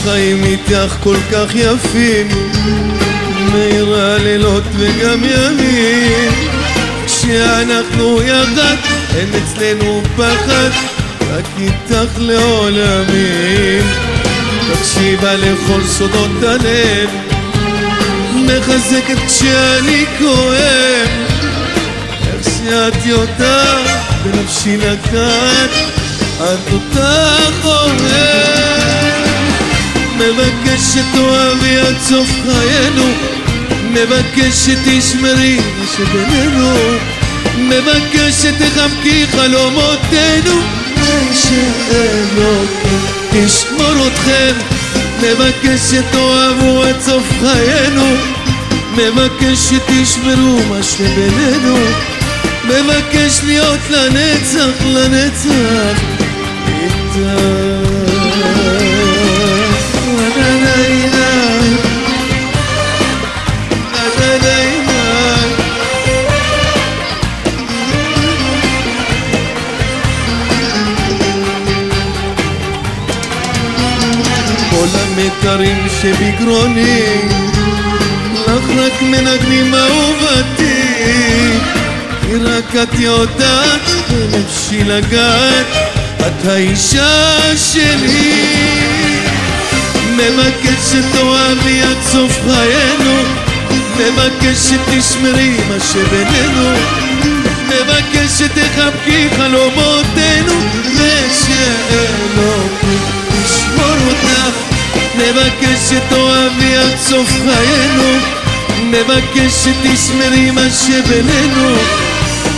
החיים איתך כל כך יפים מאיר הלילות וגם ימים. כשאנחנו יחד אין אצלנו פחד רק איתך לעולמים. מקשיבה לכל סודות הלב מחזקת כשאני כואב. איך שאת יודעת בנפשי לגעת את אותך אוהב מבקש שתאהבי עד סוף חיינו. מבקש שתשמרי מה שבינינו מבקש שתחבקי חלומותינו. ושאלוקים תשמור אתכם. מבקש שתאהבו עד סוף חיינו. מבקש שתשמרו מה שבינינו מבקש להיות לנצח, לנצח. איתך המיתרים שבגרוני לך רק מנגנים אהובתי. כי רק את יודעת בנפשי לגעת. את האישה שלי. מבקש שתאהבי עד סוף חיינו. מבקש שתשמרי מה שבינינו. מבקש שתחבקי חלומותינו שתאהבי עד סוף חיינו מבקש שתשמרי מה שבינינו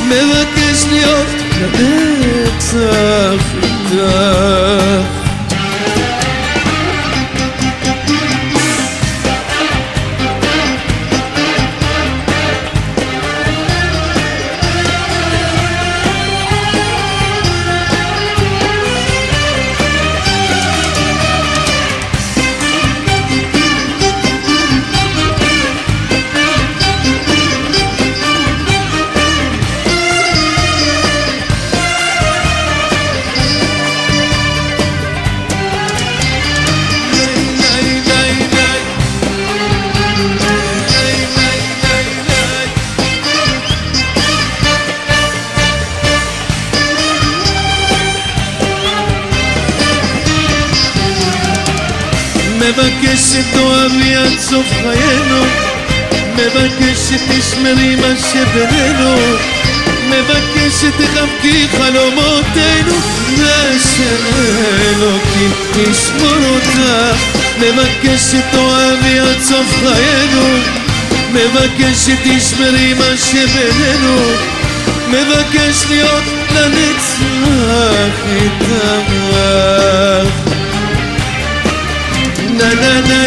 מבקש להיות לנצח איתך מבקש שתאהבי עד סוף חיינו מבקש שתשמרי מה שבינינו מבקש שתחבקי חלומותינו ושאלוקים ישמור אותך מבקש שתאהבי עד סוף חיינו מבקש שתשמרי מה שבינינו מבקש להיות לנצח איתך لنا